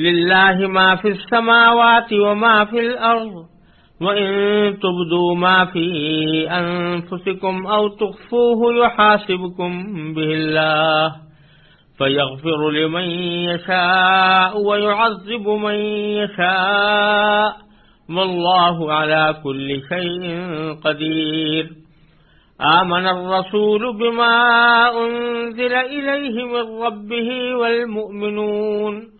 لله ما في السماوات وما في الأرض وإن تبدوا ما في أنفسكم أو تخفوه يحاسبكم به الله فيغفر لمن يشاء ويعذب من يشاء والله على كل شيء قدير. آمن الرسول بما أنزل إليه من ربه والمؤمنون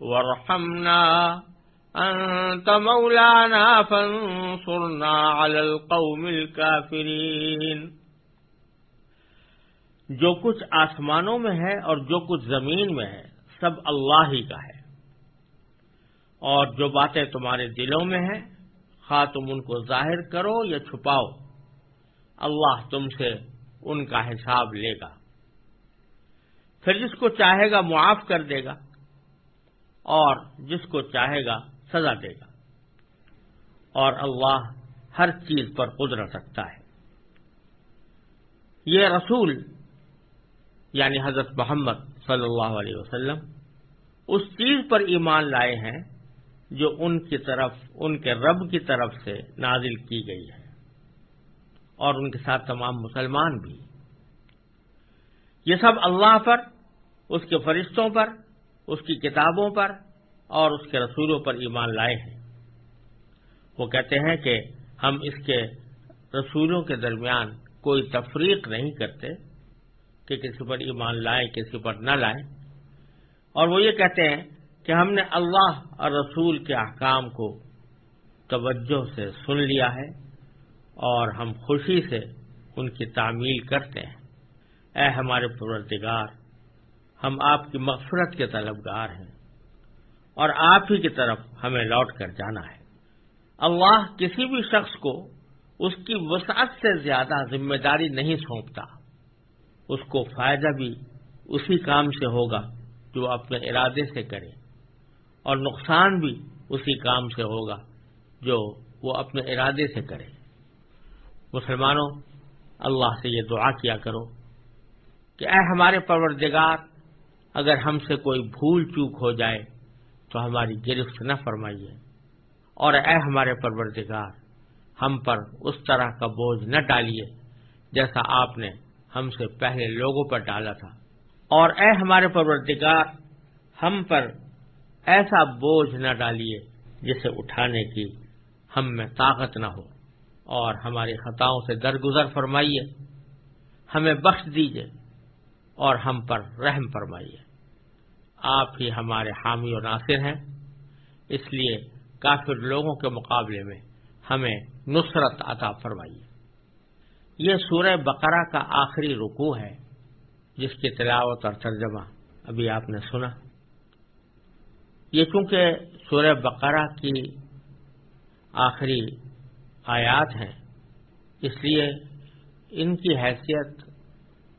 وارحمنا أنت مولانا فانصرنا على القوم الكافرين۔ جو کچھ آسمانوں میں ہے اور جو کچھ زمین میں ہے، سب اللہ ہی کا ہے۔ اور جو باتیں تمہارے دلوں میں ہیں خواہ تم ان کو ظاہر کرو یا چھپاؤ۔ اللہ تم سے ان کا حساب لے گا۔ پھر جس کو چاہے گا معاف کر دے گا۔ اور جس کو چاہے گا سزا دے گا۔ اور اللہ ہر چیز پر قدرت رکھتا ہے۔ یہ رسول یعنی حضرت محمد صلی اللہ علیہ وسلم، اس چیز پر ایمان لائے ہیں جو ان کی طرف، ان کے رب کی طرف سے نازل کی گئی ہے۔ اور ان کے ساتھ تمام مسلمان بھی۔ یہ سب اللہ پر، اس کے فرشتوں پر اس کی کتابوں پر اور اس کے رسولوں پر ایمان لائے ہیں۔ وہ کہتے ہیں کہ ہم اس کے رسولوں کے درمیان کوئی تفریق نہیں کرتے کہ کسی پر ایمان لائے کسی پر نہ لائے اور وہ یہ کہتے ہیں کہ ہم نے اللہ اور رسول کے احکام کو توجہ سے سن لیا ہے اور ہم خوشی سے ان کی تعمیل کرتے ہیں۔ اے ہمارے پروردگار ہم آپ کی مغفرت کے طلبگار ہیں اور آپ ہی کی طرف ہمیں لوٹ کر جانا ہے۔ اللہ کسی بھی شخص کو اس کی وسعت سے زیادہ ذمہ داری نہیں سونپتا۔ اس کو فائدہ بھی اسی کام سے ہوگا جو اپنے ارادے سے کرے اور نقصان بھی اسی کام سے ہوگا جو وہ اپنے ارادے سے کرے۔ مسلمانوں، اللہ سے یہ دعا کیا کرو کہ اے ہمارے پروردگار اگر ہم سے کوئی بھول چوک ہو جائے تو ہماری گرفت نہ فرمائیے۔ اور اے ہمارے پروردگار، ہم پر اس طرح کا بوجھ نہ ڈالیے جیسا آپ نے ہم سے پہلے لوگوں پر ڈالا تھا۔ اور اے ہمارے پروردگار، ہم پر ایسا بوجھ نہ ڈالیے جسے اٹھانے کی ہم میں طاقت نہ ہو۔ اور ہماری خطاؤں سے درگزر فرمائیے۔ ہمیں بخش دیجیے اور ہم پر رحم فرمائیے۔ آپ ہی ہمارے حامی و ناصر ہیں۔ اس لیے کافر لوگوں کے مقابلے میں ہمیں نصرت عطا فرمائیے۔ یہ سورہ بقرہ کا آخری رکوع ہے، جس کی تلاوت اور ترجمہ ابھی آپ نے سنا۔ یہ چونکہ سورہ بقرہ کی آخری آیات ہیں، اس لیے ان کی حیثیت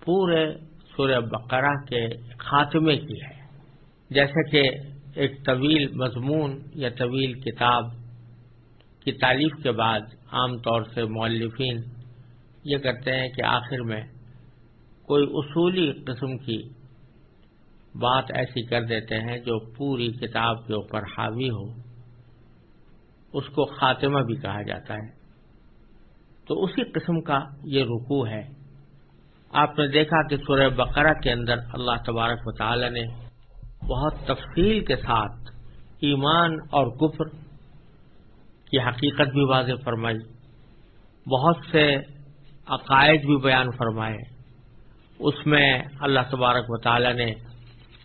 پورے سورہ بقرہ کے خاتمے کی ہے۔ جیسے کہ ایک طویل مضمون یا طویل کتاب کی تعریف کے بعد عام طور سے مولفین یہ کرتے ہیں کہ آخر میں کوئی اصولی قسم کی بات ایسی کر دیتے ہیں جو پوری کتاب کے اوپر حاوی ہو۔ اس کو خاتمہ بھی کہا جاتا ہے۔ تو اسی قسم کا یہ رکوع ہے۔ آپ نے دیکھا کہ سورہ بقرہ کے اندر اللہ تبارک و تعالی نے بہت تفصیل کے ساتھ ایمان اور کفر کی حقیقت بھی واضح فرمائی، بہت سے عقائد بھی بیان فرمائے۔ اس میں اللہ تبارک و تعالی نے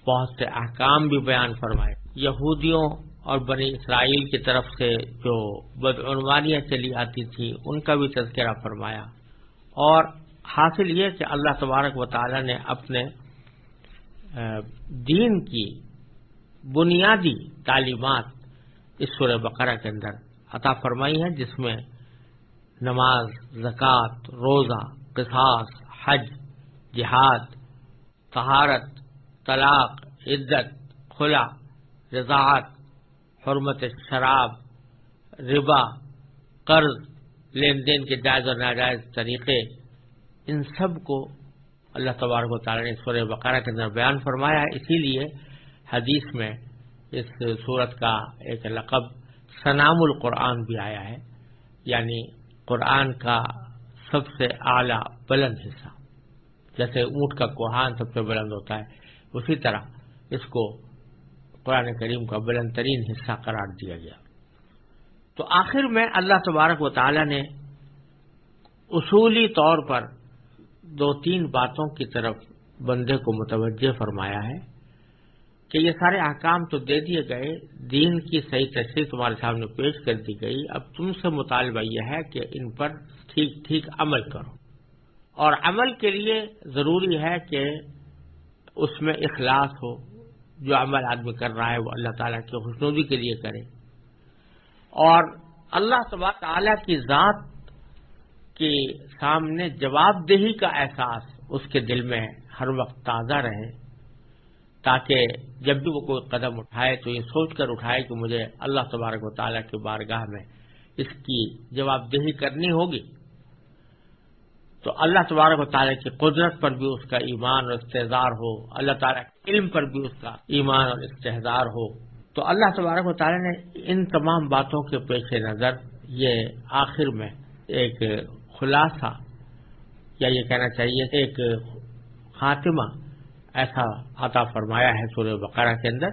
بہت سے احکام بھی بیان فرمائے۔ یہودیوں اور بنی اسرائیل کی طرف سے جو بدعنوانیاں چلی آتی تھیں، ان کا بھی تذکرہ فرمایا۔ اور حاصل یہ کہ اللہ تبارک و تعالی نے اپنے دین کی بنیادی تعلیمات اس سورہ بقرہ کے اندر عطا فرمائی ہے جس میں نماز، زکوٰۃ، روزہ، قصاص، حج، جہاد، طہارت، طلاق عدت خلا، رضاعت، حرمت شراب، ربا، قرض، لین دین کے جائز اور ناجائز طریقے ان سب کو اللہ تبارک و تعالیٰ نے سورہ بقرہ کے اندر بیان فرمایا ہے۔ اسی لیے حدیث میں اس صورت کا ایک لقب سنام القرآن بھی آیا ہے۔ یعنی قرآن کا سب سے اعلی بلند حصہ۔ جیسے اونٹ کا کوہان سب سے بلند ہوتا ہے۔ اسی طرح اس کو قرآن کریم کا بلند ترین حصہ قرار دیا گیا۔ تو آخر میں اللہ تبارک و تعالی نے اصولی طور پر دو تین باتوں کی طرف بندے کو متوجہ فرمایا ہے کہ یہ سارے احکام تو دے دیے گئے، دین کی صحیح تشریح تمہارے سامنے پیش کر دی گئی۔ اب تم سے مطالبہ یہ ہے کہ ان پر ٹھیک ٹھیک عمل کرو۔ اور عمل کے لیے ضروری ہے کہ اس میں اخلاص ہو، جو عمل آدمی کر رہا ہے وہ اللہ تعالیٰ کے خوشنودی کے لیے کرے۔ اور اللہ تبا تعالیٰ کی ذات کے سامنے جواب دہی کا احساس اس کے دل میں ہر وقت تازہ رہے۔ تاکہ جب بھی وہ کوئی قدم اٹھائے تو یہ سوچ کر اٹھائے کہ مجھے اللہ تبارک و تعالیٰ کے بارگاہ میں اس کی جواب دہی کرنی ہوگی۔ تو اللہ تبارک و تعالیٰ کی قدرت پر بھی اس کا ایمان اور استحظار ہو، اللہ تعالیٰ کے علم پر بھی اس کا ایمان اور استحظار ہو۔ تو اللہ تبارک و تعالیٰ نے ان تمام باتوں کے پیش نظر یہ آخر میں ایک خلاصہ یا یہ کہنا چاہیے ایک خاتمہ ایسا عطا فرمایا ہے سورہ بقرہ کے اندر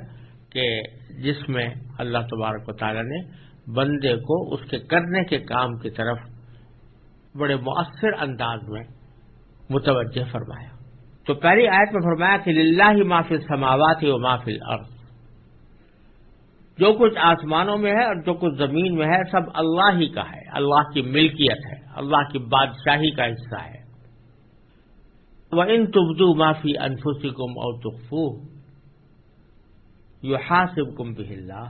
کہ جس میں اللہ تبارک و تعالیٰ نے بندے کو اس کے کرنے کے کام کی طرف بڑے مؤثر انداز میں متوجہ فرمایا۔ تو پہلی آیت میں فرمایا کہ للہ ہی معافی سماوات و معافی الارض۔ جو کچھ آسمانوں میں ہے اور جو کچھ زمین میں ہے، سب اللہ ہی کا ہے، اللہ کی ملکیت ہے۔ اللہ کی بادشاہی کا حصہ ہے۔ وہ ان تبدو معافی انفوسی کم اور تخفو یو حاصب کم بہلا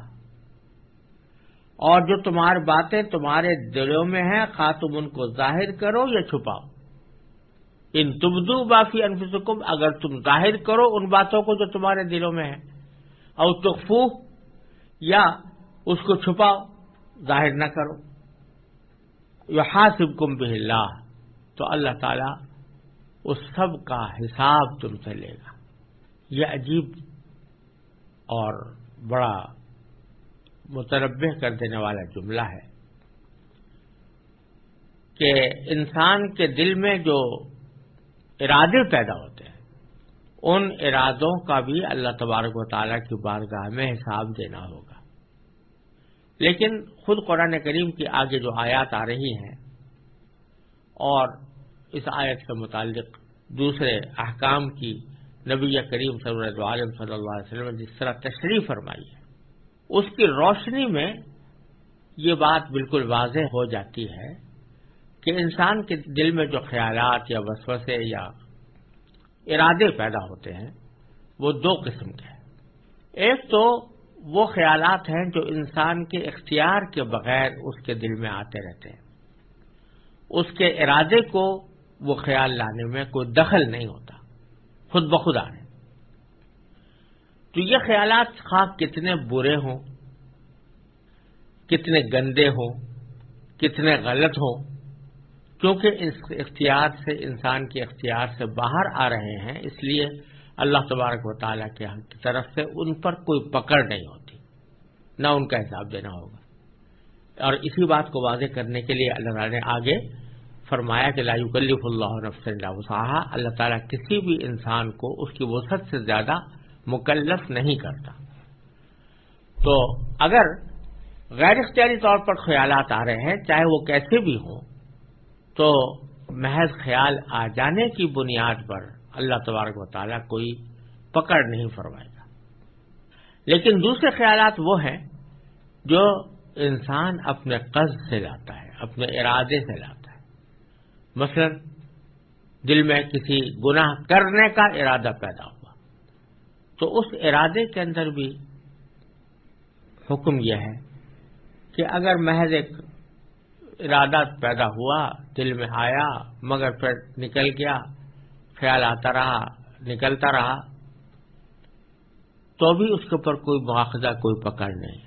اور جو تمہاری باتیں تمہارے دلوں میں ہیں خواہ تم ان کو ظاہر کرو یا چھپاؤ۔ ان تبدو معافی انفسکم اگر تم ظاہر کرو ان باتوں کو جو تمہارے دلوں میں ہے اور تخفو یا اس کو چھپاؤ، ظاہر نہ کرو۔ یہ حاصب کم بہلا تو اللہ تعالی اس سب کا حساب تم سے لے گا۔ یہ عجیب اور بڑا متربع کر دینے والا جملہ ہے کہ انسان کے دل میں جو ارادے پیدا ہوتے ہیں، ان ارادوں کا بھی اللہ تبارک و تعالیٰ کی بارگاہ میں حساب دینا ہوگا۔ لیکن خود قرآن کریم کی آگے جو آیات آ رہی ہیں اور اس آیت سے متعلق دوسرے احکام کی نبی کریم صلی اللہ علیہ صلی اللہ علیہ وسلم جس طرح تشریح فرمائی ہے، اس کی روشنی میں یہ بات بالکل واضح ہو جاتی ہے کہ انسان کے دل میں جو خیالات یا وسوسے یا ارادے پیدا ہوتے ہیں، وہ دو قسم کے ہیں۔ ایک تو وہ خیالات ہیں جو انسان کے اختیار کے بغیر اس کے دل میں آتے رہتے ہیں۔ اس کے ارادے کو وہ خیال لانے میں کوئی دخل نہیں ہوتا۔ خود بخود آنے تو یہ خیالات خاص کتنے برے ہوں، کتنے گندے ہوں، کتنے غلط ہوں، کیونکہ اس اختیار سے، انسان کے اختیار سے باہر آ رہے ہیں۔ اس لیے اللہ تبارک و تعالیٰ کی طرف سے ان پر کوئی پکڑ نہیں ہوتی، نہ ان کا حساب دینا ہوگا۔ اور اسی بات کو واضح کرنے کے لیے اللہ تعالیٰ نے آگے فرمایا کہ لا یکلف اللہ نفس اللہ اللہ تعالیٰ کسی بھی انسان کو اس کی وسعت سے زیادہ مکلف نہیں کرتا۔ تو اگر غیر اختیاری طور پر خیالات آ رہے ہیں، چاہے وہ کیسے بھی ہوں، تو محض خیال آ جانے کی بنیاد پر اللہ تبارک و تعالیٰ کوئی پکڑ نہیں فرمائے گا۔ لیکن دوسرے خیالات وہ ہیں جو انسان اپنے قصد سے لاتا ہے، اپنے ارادے سے لاتا ہے۔ مثلا دل میں کسی گناہ کرنے کا ارادہ پیدا ہوا، تو اس ارادے کے اندر بھی حکم یہ ہے کہ اگر محض ایک ارادہ پیدا ہوا، دل میں آیا مگر پھر نکل گیا خیال آتا رہا، نکلتا رہا، تو بھی اس کے اوپر کوئی مواخذہ، کوئی پکڑ نہیں۔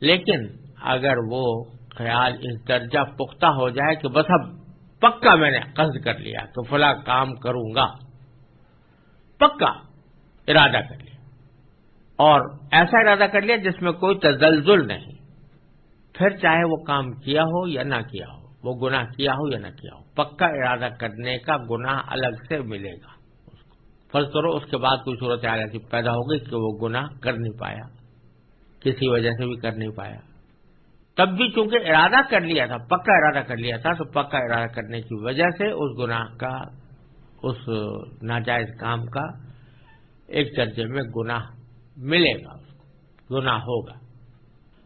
لیکن اگر وہ خیال اس درجہ پختہ ہو جائے کہ بس اب پکا میں نے قصد کر لیا کہ فلاں کام کروں گا، پکا ارادہ کر لیا۔ اور ایسا ارادہ کر لیا جس میں کوئی تزلزل نہیں۔ پھر چاہے وہ کام کیا ہو یا نہ کیا ہو۔ وہ گناہ کیا ہو یا نہ کیا ہو؟ پکا ارادہ کرنے کا گناہ الگ سے ملے گا۔ فرض کرو اس کے بعد کوئی صورت حال ایسی پیدا ہو گئی کہ وہ گناہ کر نہیں پایا، کسی وجہ سے بھی کر نہیں پایا۔ تب بھی چونکہ ارادہ کر لیا تھا، پکا ارادہ کر لیا تھا، تو پکا ارادہ کرنے کی وجہ سے اس گناہ کا، اس ناجائز کام کا ایک درجے میں گناہ ملے گا اس کو گناہ ہوگا۔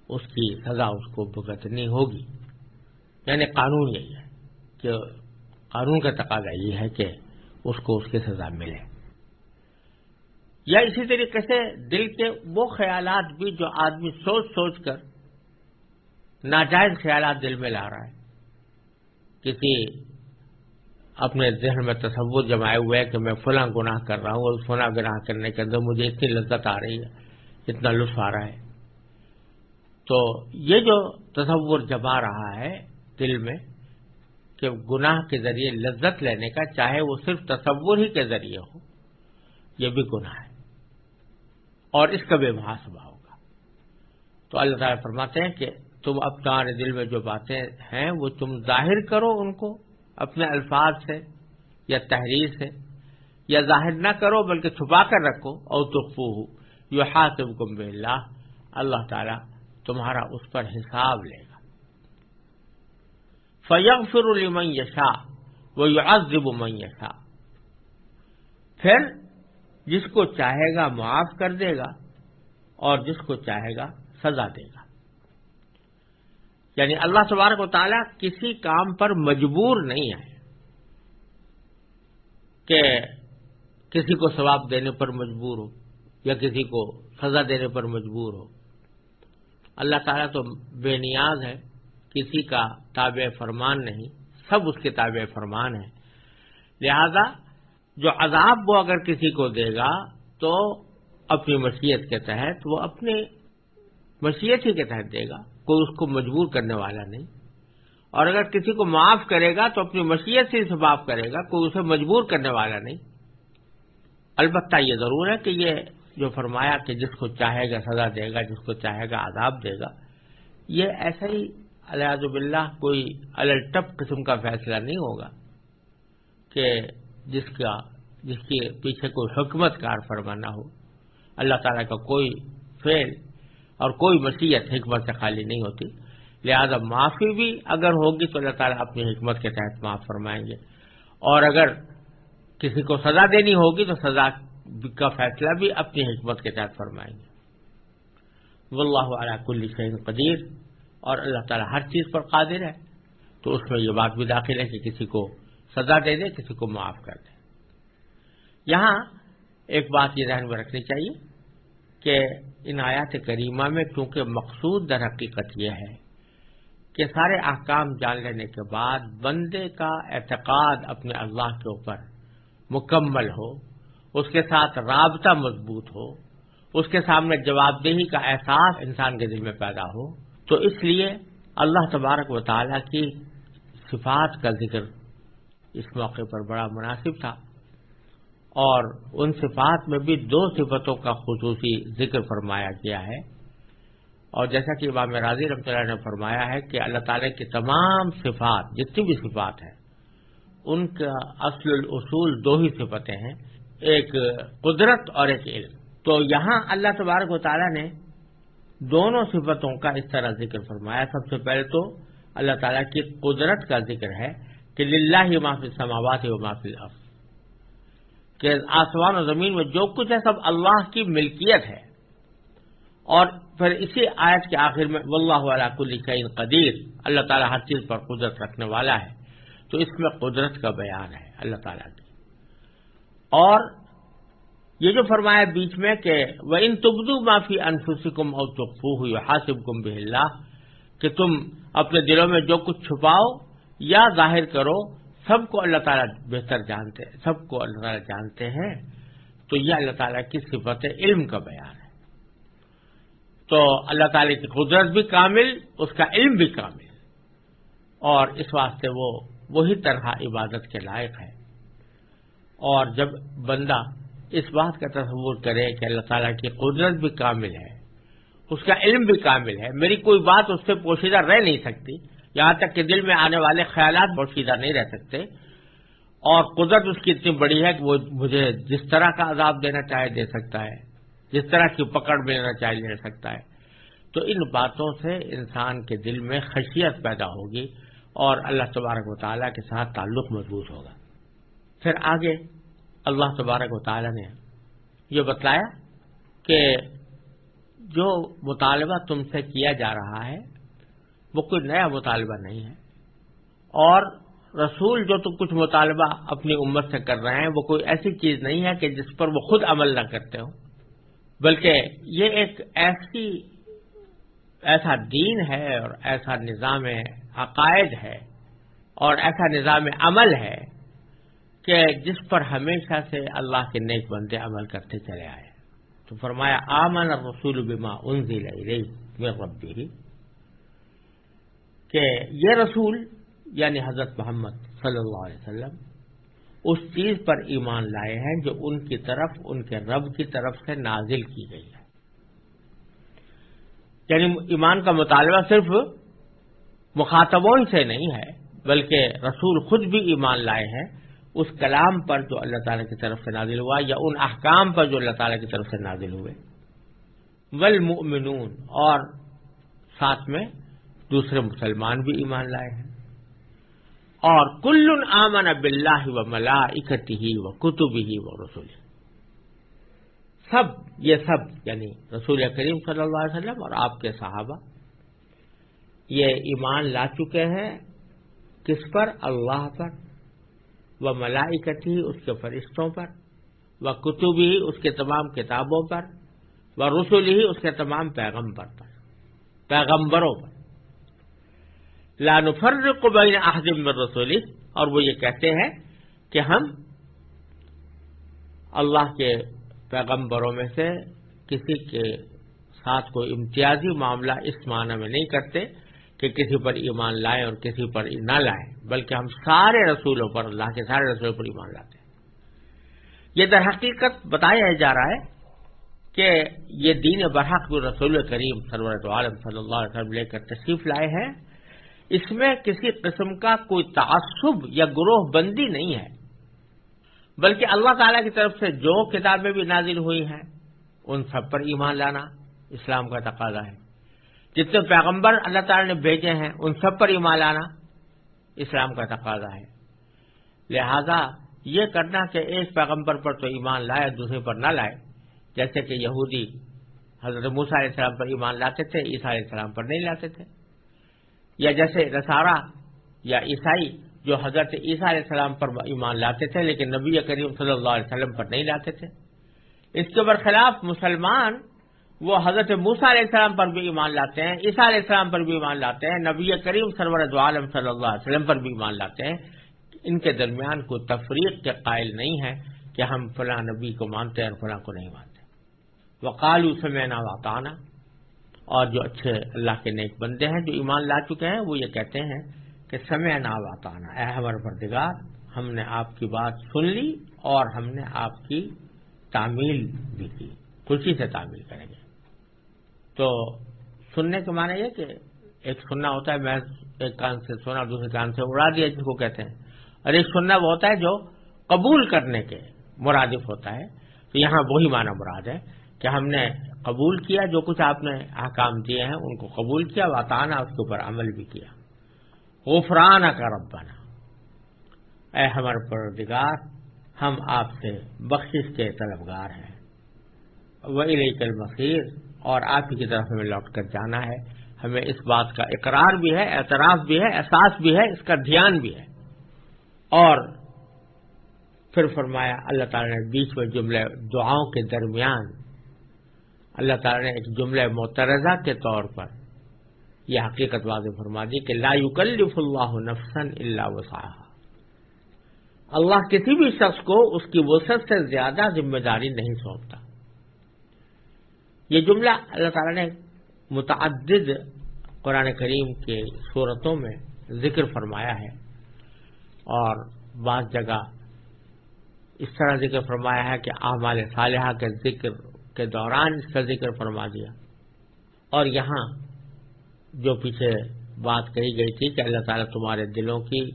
اس کی سزا اس کو بھگتنی ہوگی۔ یعنی قانون یہی ہے کہ قانون کا تقاضا یہ ہے کہ اس کو اس کی سزا ملے۔ یا اسی طریقے سے دل کے وہ خیالات بھی جو آدمی سوچ سوچ کر ناجائز خیالات دل میں لا رہا ہے۔ کسی اپنے ذہن میں تصور جمائے ہوئے کہ میں فلاں گناہ کر رہا ہوں اور فلاں گناہ کرنے کے اندر مجھے اتنی لذت آ رہی ہے، اتنا لطف آ رہا ہے۔ تو یہ جو تصور جما رہا ہے دل میں کہ گناہ کے ذریعے لذت لینے کا، چاہے وہ صرف تصور ہی کے ذریعے ہو، یہ بھی گناہ ہے۔ اور اس کا بے محاسبہ ہوگا۔ تو اللہ تعالیٰ فرماتے ہیں کہ تم اب تمہارے دل میں جو باتیں ہیں، وہ تم ظاہر کرو ان کو، اپنے الفاظ سے یا تحریر سے۔ یا ظاہر نہ کرو، بلکہ چھپا کر رکھو۔ اور تخفو ہو یو حاصم کم اللہ اللہ تعالیٰ تمہارا اس پر حساب لے گا۔ فیغ فر المن یشا وہ یو ازب یشا پھر جس کو چاہے گا معاف کر دے گا اور جس کو چاہے گا سزا دے گا۔ یعنی اللہ تبارک و تعالیٰ کسی کام پر مجبور نہیں ہے کہ کسی کو ثواب دینے پر مجبور ہو یا کسی کو سزا دینے پر مجبور ہو۔ اللہ تعالیٰ تو بے نیاز ہے۔ کسی کا تابع فرمان نہیں، سب اس کے تابع فرمان ہے لہذا جو عذاب وہ اگر کسی کو دے گا تو اپنی مشیت کے تحت وہ اپنے مشیت ہی کے تحت دے گا، کوئی اس کو مجبور کرنے والا نہیں۔ اور اگر کسی کو معاف کرے گا تو اپنی مشیت سے معاف کرے گا، کوئی اسے مجبور کرنے والا نہیں۔ البتہ یہ ضرور ہے کہ یہ جو فرمایا کہ جس کو چاہے گا سزا دے گا، جس کو چاہے گا عذاب دے گا، یہ ایسا ہی الحاظ باللہ کوئی الٹپ قسم کا فیصلہ نہیں ہوگا کہ جس کا جس کے پیچھے کوئی حکمت کار فرمانا ہو۔ اللہ تعالیٰ کا کوئی فیل اور کوئی وسیعت حکمت سے خالی نہیں ہوتی۔ لہذا معافی بھی اگر ہوگی تو اللہ تعالیٰ اپنی حکمت کے تحت معاف فرمائیں گے۔ اور اگر کسی کو سزا دینی ہوگی تو سزا کا فیصلہ بھی اپنی حکمت کے تحت فرمائیں گے۔ واللہ علی کل شہین قدیر۔ اور اللہ تعالیٰ ہر چیز پر قادر ہے۔ تو اس میں یہ بات بھی داخل ہے کہ کسی کو سزا دے دے، کسی کو معاف کر دے۔ یہاں ایک بات یہ ذہن میں رکھنی چاہیے کہ ان آیات کریمہ میں کیونکہ مقصود در حقیقت یہ ہے کہ سارے احکام جان لینے کے بعد بندے کا اعتقاد اپنے اللہ کے اوپر مکمل ہو، اس کے ساتھ رابطہ مضبوط ہو، اس کے سامنے جواب دہی کا احساس انسان کے دل میں پیدا ہو تو اس لیے اللہ تبارک و تعالی کی صفات کا ذکر اس موقع پر بڑا مناسب تھا اور ان صفات میں بھی دو صفتوں کا خصوصی ذکر فرمایا گیا ہے اور جیسا کہ امام راضی رحمۃ اللہ نے فرمایا ہے کہ اللہ تعالی کی تمام صفات، جتنی بھی صفات ہیں، ان کا اصل الاصول دو ہی صفتیں ہیں، ایک قدرت اور ایک علم۔ تو یہاں اللہ تبارک و تعالیٰ نے دونوں صفتوں کا اس طرح ذکر فرمایا۔ سب سے پہلے تو اللہ تعالیٰ کی قدرت کا ذکر ہے کہ للہ ہی معافی سماوات و معافی الف کہ آسمان و زمین میں جو کچھ ہے سب اللہ کی ملکیت ہے۔ اور پھر اسی آیت کے آخر میں واللہ علیہ کل قین قدیر، اللہ تعالیٰ ہر چیز پر قدرت رکھنے والا ہے۔ تو اس میں قدرت کا بیان ہے اللہ تعالیٰ کی۔ اور یہ جو فرمایا بیچ میں کہ وہ ان تبدو معافی انفسکم اور تخفو ہوئی حاصب کم کہ تم اپنے دلوں میں جو کچھ چھپاؤ یا ظاہر کرو، سب کو اللہ تعالیٰ بہتر جانتے ہیں سب کو اللہ تعالیٰ جانتے ہیں۔ تو یہ اللہ تعالیٰ کی صفت علم کا بیان ہے۔ تو اللہ تعالیٰ کی قدرت بھی کامل، اس کا علم بھی کامل۔ اور اس واسطے وہ وہی طرح عبادت کے لائق ہے۔ اور جب بندہ اس بات کا تصور کرے کہ اللہ تعالیٰ کی قدرت بھی کامل ہے، اس کا علم بھی کامل ہے۔ میری کوئی بات اس سے پوشیدہ رہ نہیں سکتی۔ یہاں تک کہ دل میں آنے والے خیالات پوشیدہ نہیں رہ سکتے۔ اور قدرت اس کی اتنی بڑی ہے کہ وہ مجھے جس طرح کا عذاب دینا چاہے دے سکتا ہے، جس طرح کی پکڑ لینا چاہے لے سکتا ہے۔ تو ان باتوں سے انسان کے دل میں خشیت پیدا ہوگی اور اللہ تبارک و تعالیٰ کے ساتھ تعلق مضبوط ہوگا۔ پھر آگے اللہ تبارک و تعالیٰ نے یہ بتلایا کہ جو مطالبہ تم سے کیا جا رہا ہے، وہ کوئی نیا مطالبہ نہیں ہے۔ اور رسول جو تم کچھ مطالبہ اپنی امت سے کر رہے ہیں، وہ کوئی ایسی چیز نہیں ہے کہ جس پر وہ خود عمل نہ کرتے ہو بلکہ یہ ایک ایسی، ایسا دین ہے اور ایسا نظام عقائد ہے اور ایسا نظام عمل ہے کہ جس پر ہمیشہ سے اللہ کے نیک بندے عمل کرتے چلے آئے۔ تو فرمایا، آمن رسول بما انزل الیہ ربی کہ یہ رسول یعنی حضرت محمد صلی اللہ علیہ وسلم، اس چیز پر ایمان لائے ہیں جو ان کی طرف، ان کے رب کی طرف سے نازل کی گئی ہے۔ یعنی ایمان کا مطالبہ صرف مخاطبوں سے نہیں ہے، بلکہ رسول خود بھی ایمان لائے ہیں۔ اس کلام پر جو اللہ تعالیٰ کی طرف سے نازل ہوا یا ان احکام پر جو اللہ تعالیٰ کی طرف سے نازل ہوئے۔ والمؤمنون، اور ساتھ میں دوسرے مسلمان بھی ایمان لائے ہیں۔ اور کل آمن اب اللہ و ملا ہی و کتب ہی و رسول سب، یہ سب یعنی رسول کریم صلی اللہ علیہ وسلم اور آپ کے صحابہ، یہ ایمان لا چکے ہیں۔ کس پر؟ اللہ پر۔ وہ ملائکتی اس کے فرشتوں پر وہ کتبی اس کے تمام کتابوں پر وہ رسول ہی اس کے تمام پیغمبر پر، پیغمبروں پر۔ لانفرق بین احدم میں رسولی اور وہ یہ کہتے ہیں کہ ہم اللہ کے پیغمبروں میں سے کسی کے ساتھ کوئی امتیازی معاملہ اس معنی میں نہیں کرتے کہ کسی پر ایمان لائیں اور کسی پر نہ لائیں بلکہ ہم سارے رسولوں پر، اللہ کے سارے رسولوں پر ایمان لاتے ہیں۔ یہ در حقیقت بتایا جا رہا ہے کہ یہ دین برحق رسول کریم سرورت عالم صلی اللہ علیہ وسلم لے کر تشریف لائے ہیں، اس میں کسی قسم کا کوئی تعصب یا گروہ بندی نہیں ہے، بلکہ اللہ تعالی کی طرف سے جو کتابیں بھی نازل ہوئی ہیں، ان سب پر ایمان لانا اسلام کا تقاضا ہے۔ جتنے پیغمبر اللہ تعالی نے بھیجے ہیں، ان سب پر ایمان لانا اسلام کا تقاضا ہے۔ لہذا یہ کرنا کہ ایک پیغمبر پر تو ایمان لائے، دوسرے پر نہ لائے، جیسے کہ یہودی حضرت موسیٰ علیہ السلام پر ایمان لاتے تھے، عیسیٰ علیہ السلام پر نہیں لاتے تھے۔ یا جیسے رسارا یا عیسائی جو حضرت عیسیٰ علیہ السلام پر ایمان لاتے تھے، لیکن نبی کریم صلی اللہ علیہ وسلم پر نہیں لاتے تھے۔ اس کے برخلاف مسلمان وہ حضرت موسا علیہ السلام پر بھی ایمان لاتے ہیں، عیسیٰ علیہ السلام پر بھی ایمان لاتے ہیں، نبی کریم سرور عالم صلی اللہ علیہ وسلم پر بھی ایمان لاتے ہیں۔ ان کے درمیان کوئی تفریق کے قائل نہیں ہے کہ ہم فلاں نبی کو مانتے ہیں اور فلاں کو نہیں مانتے۔ وقال سمینا واقعانہ اور جو اچھے اللہ کے نیک بندے ہیں جو ایمان لا چکے ہیں، وہ یہ کہتے ہیں کہ سمے نا واقعانہ اے ہمر پردگار ہم نے آپ کی بات سن لی اور ہم نے آپ کی تعمیل بھی کی۔ خوشی سے تعمیل کریں گے۔ تو سننے کے معنی یہ کہ ایک سننا ہوتا ہے، میں ایک کان سے سونا دوسرے کان سے اڑا دیا، جس کو کہتے ہیں۔ اور ایک سننا وہ ہوتا ہے جو قبول کرنے کے مرادف ہوتا ہے۔ تو یہاں وہی معنی مراد ہے کہ ہم نے قبول کیا، جو کچھ آپ نے احکام دیے ہیں، ان کو قبول کیا، واتانا اس کے اوپر عمل بھی کیا۔ غفران کا ربنا۔ اے ہمارے پردگار ہم آپ سے بخشش کے طلبگار ہیں۔ وہ کل مخیر اور آپ ہی کی طرف ہمیں لوٹ کر جانا ہے۔ ہمیں اس بات کا اقرار بھی ہے، اعتراف بھی ہے، احساس بھی ہے، اس کا دھیان بھی ہے۔ اور پھر فرمایا، اللہ تعالی نے بیچ میں جملے دعاؤں کے درمیان، اللہ تعالی نے ایک جملہ مترزہ کے طور پر یہ حقیقت واضح فرما دی کہ لا یکلف اللہ نفسن اللہ وسعہ اللہ کسی بھی شخص کو اس کی وسعت سے زیادہ ذمہ داری نہیں سونپتا۔ یہ جملہ اللہ تعالی نے متعدد قرآن کریم کے صورتوں میں ذکر فرمایا ہے اور بعض جگہ اس طرح ذکر فرمایا ہے کہ اعمال صالحہ کے ذکر کے دوران اس کا ذکر فرما دیا۔ اور یہاں جو پیچھے بات کہی گئی تھی کہ اللہ تعالیٰ تمہارے دلوں کی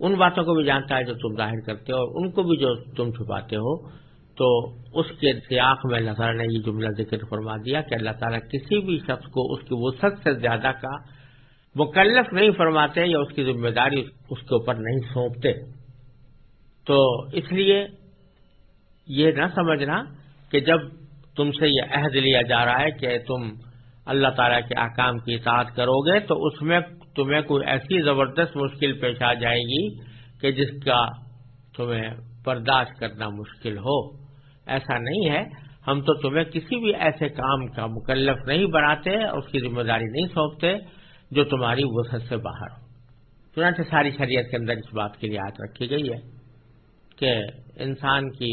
ان باتوں کو بھی جانتا ہے جو تم ظاہر کرتے ہو اور ان کو بھی جو تم چھپاتے ہو تو اس کے سیاق میں اللہ تعالیٰ نے یہ جملہ ذکر فرما دیا کہ اللہ تعالیٰ کسی بھی شخص کو اس کی وسعت سے زیادہ کا مکلف نہیں فرماتے یا اس کی ذمہ داری اس کے اوپر نہیں سونپتے۔ تو اس لیے یہ نہ سمجھنا کہ جب تم سے یہ عہد لیا جا رہا ہے کہ تم اللہ تعالیٰ کے احکام کی اطاعت کرو گے تو اس میں تمہیں کوئی ایسی زبردست مشکل پیش آ جائے گی کہ جس کا تمہیں برداشت کرنا مشکل ہو۔ ایسا نہیں ہے۔ ہم تو تمہیں کسی بھی ایسے کام کا مکلف نہیں بناتے اور اس کی ذمہ داری نہیں سونپتے جو تمہاری وسعت سے باہر ہو۔ چنانچہ ساری شریعت کے اندر اس بات کے لیے یاد رکھی گئی ہے کہ انسان کی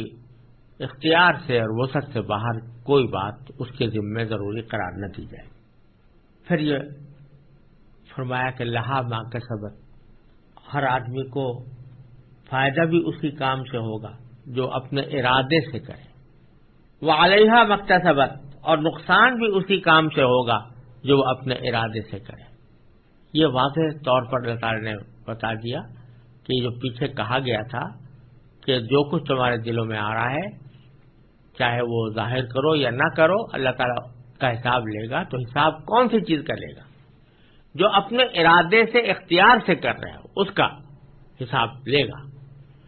اختیار سے اور وسعت سے باہر کوئی بات اس کے ذمے ضروری قرار نہ دی جائے۔ پھر یہ فرمایا کہ لہا ماں کا سبق ہر آدمی کو فائدہ بھی اسی کام سے ہوگا۔ جو اپنے ارادے سے کرے۔ وہ علیہ مقتصبت اور نقصان بھی اسی کام سے ہوگا جو وہ اپنے ارادے سے کرے۔ یہ واضح طور پر اللہ تعالی نے بتا دیا کہ جو پیچھے کہا گیا تھا کہ جو کچھ تمہارے دلوں میں آ رہا ہے، چاہے وہ ظاہر کرو یا نہ کرو، اللہ تعالیٰ کا حساب لے گا تو حساب کون سی چیز کا لے گا؟ جو اپنے ارادے سے، اختیار سے کر رہے ہو اس کا حساب لے گا۔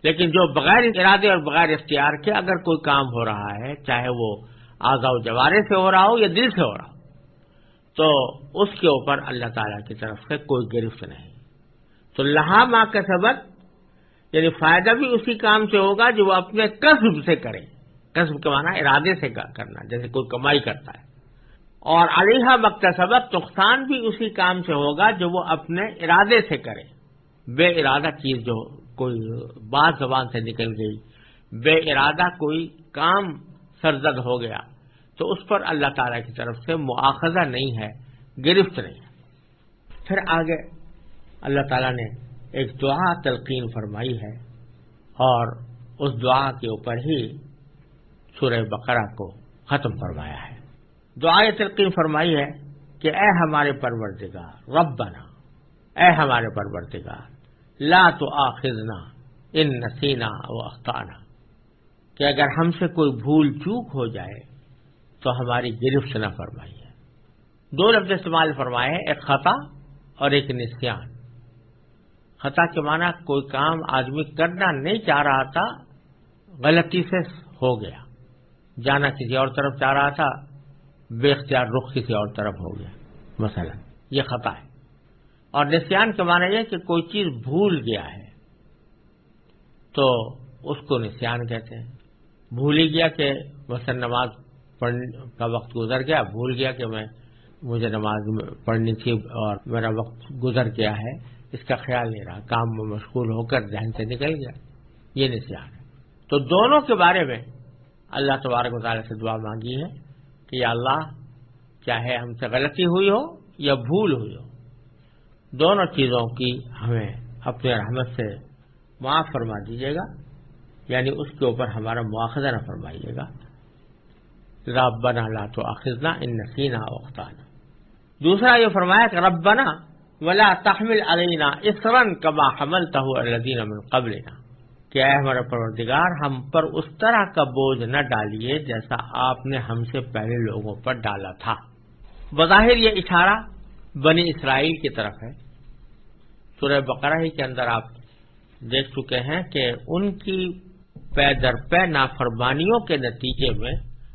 لیکن جو بغیر ارادے اور بغیر اختیار کے اگر کوئی کام ہو رہا ہے، چاہے وہ آزا و جوارے سے ہو رہا ہو یا دل سے ہو رہا ہو، تو اس کے اوپر اللہ تعالی کی طرف سے کوئی گرفت نہیں۔ تو لہا ماں کا سبق یعنی فائدہ بھی اسی کام سے ہوگا جو وہ اپنے قصب سے کرے۔ قصب کے معنی ارادے سے کرنا، جیسے کوئی کمائی کرتا ہے۔ اور علیحہ مقتصبت نقصان بھی اسی کام سے ہوگا جو وہ اپنے ارادے سے کرے۔ بے ارادہ چیز جو کوئی بات زبان سے نکل گئی۔ بے ارادہ کوئی کام سرزد ہو گیا تو اس پر اللہ تعالی کی طرف سے مواخذہ نہیں ہے، گرفت نہیں۔ ہے پھر آگے اللہ تعالی نے ایک دعا تلقین فرمائی ہے اور اس دعا کے اوپر ہی سورہ بقرہ کو ختم فرمایا ہے۔ دعائیں تلقین فرمائی ہے کہ اے ہمارے پرورتگار رب بنا اے ہمارے پرورتگار لا تو آخذنا ان نسینا و اختانہ کہ اگر ہم سے کوئی بھول چوک ہو جائے، تو ہماری گرفت نہ فرمائی ہے دو لفظ استعمال فرمائے ایک خطا اور ایک نسیان۔ خطا کے معنی کوئی کام آدمی کرنا نہیں چاہ رہا تھا، غلطی سے ہو گیا۔ جانا کسی اور طرف چاہ رہا تھا، بے اختیار رخ کسی اور طرف ہو گیا۔ مثلا، یہ خطا ہے۔ اور نسیان کے معنی یہ کہ کوئی چیز بھول گیا ہے، تو اس کو نسیان کہتے ہیں۔ بھول ہی گیا کہ مثلا نماز پڑھنے کا وقت گزر گیا، بھول گیا کہ میں مجھے نماز پڑھنی تھی اور میرا وقت گزر گیا ہے۔ اس کا خیال نہیں رہا، کام میں مشغول ہو کر ذہن سے نکل گیا۔ یہ نسیان ہے۔ تو دونوں کے بارے میں اللہ تبارک مطالعہ سے دعا مانگی ہے کہ یا اللہ، چاہے ہم سے غلطی ہوئی ہو یا بھول ہوئی ہو دونوں چیزوں کی ہمیں اپنے رحمت سے معاف فرما دیجیے گا یعنی اس کے اوپر ہمارا مواخذہ نہ فرمائیے گا۔ رب بنا لا تو آخذنا ان نسینا اوختانہ دوسرا یہ فرمایا کہ رب بنا ولا تحمل علینا اسرن کما حمل تہ الدین من قبل کہ کہ اے ہمارا پروردگار، ہم پر اس طرح کا بوجھ نہ ڈالیے جیسا آپ نے ہم سے پہلے لوگوں پر ڈالا تھا۔ بظاہر یہ اشارہ بنی اسرائیل کی طرف ہے۔ سورہ بقرہ ہی کے اندر آپ دیکھ چکے ہیں کہ ان کی پے در پے نافرمانیوں کے نتیجے میں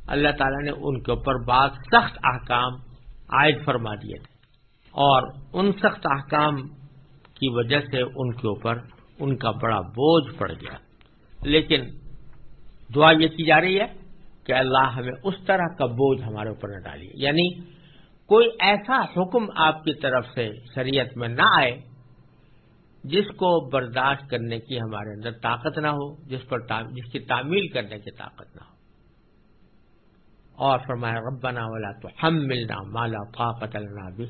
اللہ تعالیٰ نے ان کے اوپر بعض سخت احکام عائد فرما دیے تھے اور ان سخت احکام کی وجہ سے ان کے اوپر ان کا بڑا بوجھ پڑ گیا۔ لیکن دعا یہ کی جا رہی ہے کہ اللہ ہمیں اس طرح کا بوجھ ہمارے اوپر نہ ڈالیے۔ یعنی کوئی ایسا حکم آپ کی طرف سے شریعت میں نہ آئے جس کو برداشت کرنے کی ہمارے اندر طاقت نہ ہو، جس پر جس کی تعمیل کرنے کی طاقت نہ ہو۔ اور فرمایا، ربنا والا تو ہم ملنا مالا طاقت لنا بھی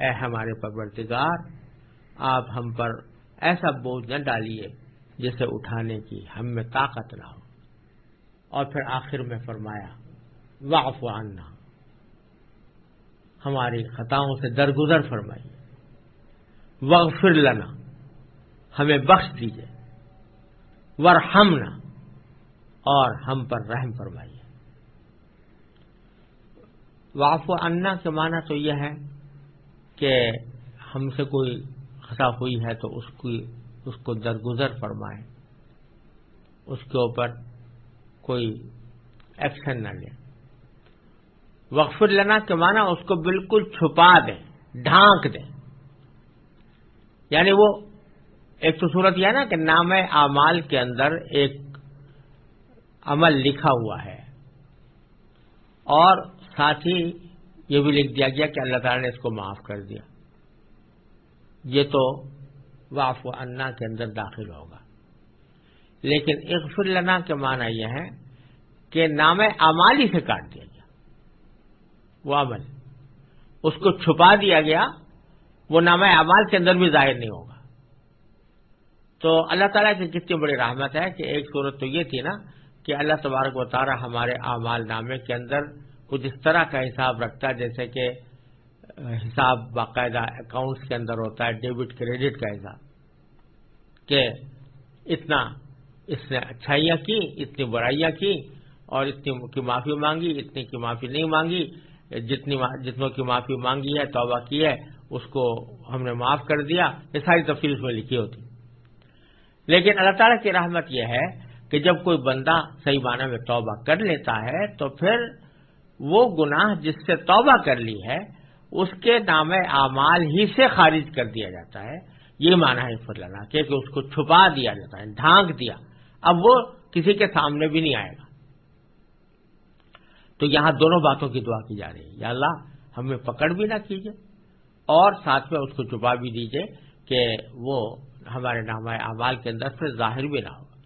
اے ہمارے پرورتگار آپ ہم پر ایسا بوجھ نہ ڈالیے جسے اٹھانے کی ہم میں طاقت نہ ہو۔ اور پھر آخر میں فرمایا واقف عنا۔ ہماری خطاؤں سے درگزر فرمائیے وغفر لنا، ہمیں بخش دیجیے ورحمنا اور ہم پر رحم فرمائیے۔ واف و انا کے معنی تو یہ ہے کہ ہم سے کوئی خطا ہوئی ہے تو اس کی، اس کو درگزر فرمائے اس کے اوپر کوئی ایکشن نہ لے وقف لنا کے معنی اس کو بالکل چھپا دیں، ڈھانک دیں۔ یعنی وہ، ایک تو صورت یہ نا کہ نام اعمال کے اندر ایک عمل لکھا ہوا ہے۔ اور ساتھ ہی یہ بھی لکھ دیا گیا کہ اللہ تعالی نے اس کو معاف کر دیا۔ یہ تو واف و انا کے اندر داخل ہوگا۔ لیکن اغفر لنا کے معنی یہ ہے کہ نام امال ہی سے کاٹ دیا۔ وہ عمل اس کو چھپا دیا گیا، وہ نام امال کے اندر بھی ظاہر نہیں ہوگا۔ تو اللہ تعالیٰ کی کتنی بڑی رحمت ہے کہ ایک صورت تو یہ تھی نا کہ اللہ تبارک و تعالیٰ ہمارے اعمال نامے کے اندر کچھ اس طرح کا حساب رکھتا ہے، جیسے کہ حساب باقاعدہ اکاؤنٹس کے اندر ہوتا ہے ڈیبٹ کریڈٹ کا حساب۔ کہ اتنا اس نے اچھائیاں کی، اتنی برائیاں کی اور اتنی کی معافی مانگی، اتنی کی معافی نہیں مانگی۔ جتنی جتنوں کی معافی مانگی ہے، توبہ کی ہے، اس کو ہم نے معاف کر دیا، یہ ساری تفصیل اس میں لکھی ہوتی۔ لیکن اللہ تعالیٰ کی رحمت یہ ہے کہ جب کوئی بندہ صحیح معنی میں توبہ کر لیتا ہے، تو پھر وہ گناہ جس سے توبہ کر لی ہے، اس کے نام اعمال ہی سے خارج کر دیا جاتا ہے۔ یہ مانا ہے فرلانا کہ اس کو چھپا دیا جاتا ہے، ڈھانک دیا۔ اب وہ کسی کے سامنے بھی نہیں آئے گا۔ تو یہاں دونوں باتوں کی دعا کی جا رہی ہے۔ یا اللہ، ہمیں پکڑ بھی نہ کیجیے اور ساتھ میں اس کو چھپا بھی دیجیے کہ وہ ہمارے نام اعمال کے اندر سے ظاہر بھی نہ ہوگا۔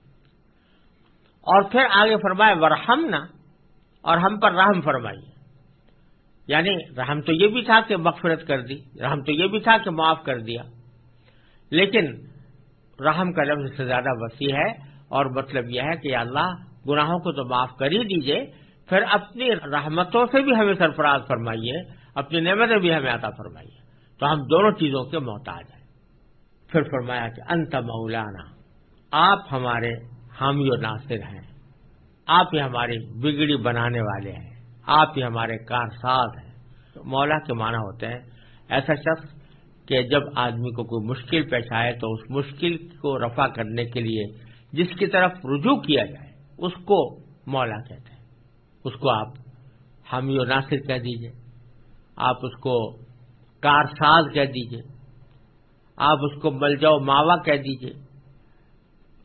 اور پھر آگے فرمائے ورحم نہ اور ہم پر رحم فرمائیے۔ یعنی رحم تو یہ بھی تھا کہ مغفرت کر دی، رحم تو یہ بھی تھا کہ معاف کر دیا۔ لیکن رحم کا لفظ سے زیادہ وسیع ہے اور مطلب یہ ہے کہ اللہ، گناہوں کو تو معاف کر ہی دیجیے پھر اپنی رحمتوں سے بھی ہمیں سرفراز فرمائیے، اپنی نعمتیں بھی ہمیں عطا فرمائیے۔ تو ہم دونوں چیزوں کے محتاج ہیں۔ پھر فرمایا کہ انت مولانا، آپ ہمارے حامی و ناصر ہیں۔ آپ ہی ہماری بگڑی بنانے والے ہیں۔ آپ ہی ہمارے کارساز ہیں۔ مولا کے معنی ہوتے ہیں ایسا شخص کہ جب آدمی کو کوئی مشکل پیش آئے تو اس مشکل کو رفع کرنے کے لیے جس کی طرف رجوع کیا جائے، اس کو مولا کہتے ہیں۔ اس کو آپ حامی و ناصر کہہ دیجیے۔ آپ اس کو کارساز کہہ دیجیے۔ آپ اس کو ملجاؤ ماوا کہہ دیجیے۔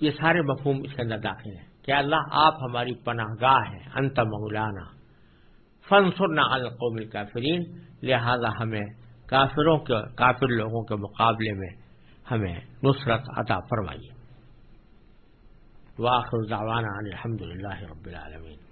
یہ سارے مفہوم اس کے اندر داخل ہیں۔ کہ اللہ آپ ہماری پناہ گاہ ہیں، انت مولانا۔ فنسرنا القوم الکافرین لہذا ہمیں کافروں کے، کافر لوگوں کے مقابلے میں ہمیں نصرت عطا فرمائیے۔ واخر دعوانا الحمد للہ رب العالمین۔